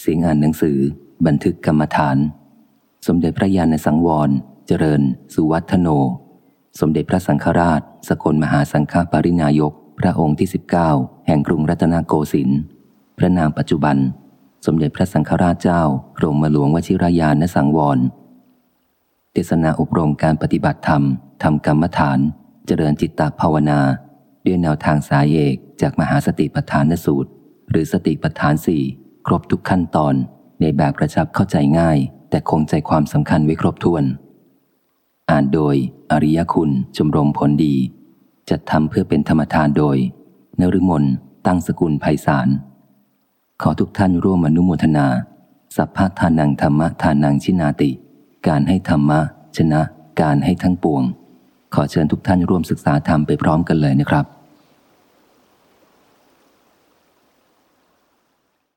เสียงอ่านหนังสือ บันทึกกรรมฐาน สมเด็จพระยาณสังวร เจริญ สุวัฒโน สมเด็จพระสังฆราช สกลมหาสังฆปรินายก พระองค์ที่ 19 แห่งกรุงรัตนโกสินทร์พระนามปัจจุบัน สมเด็จพระสังฆราชเจ้ากรมหลวงวชิรยานสังวรเทศนาอบรมการปฏิบัติธรรมทำกรรมฐาน เจริญจิตตภาวนา ด้วยแนวทางสายเอกจากมหาสติปัฏฐานสูตร หรือสติปัฏฐานสี่ รบทุกขั้นตอนในแบบกระชับเข้าใจง่าย แต่คงใจความสำคัญไว้ครบถ้วน อ่านโดย อริยคุณชมรมผลดี จัดทำเพื่อเป็นธรรมทานโดยนฤมลตั้งสกุลไพศาลขอทุกท่านร่วมอนุโมทนา สัพพะทานังธรรมะทานังชินาติ การให้ธรรมะ ชนะ การให้ทั้งปวง ขอเชิญทุกท่านร่วมศึกษาธรรมไปพร้อมกันเลยนะครับ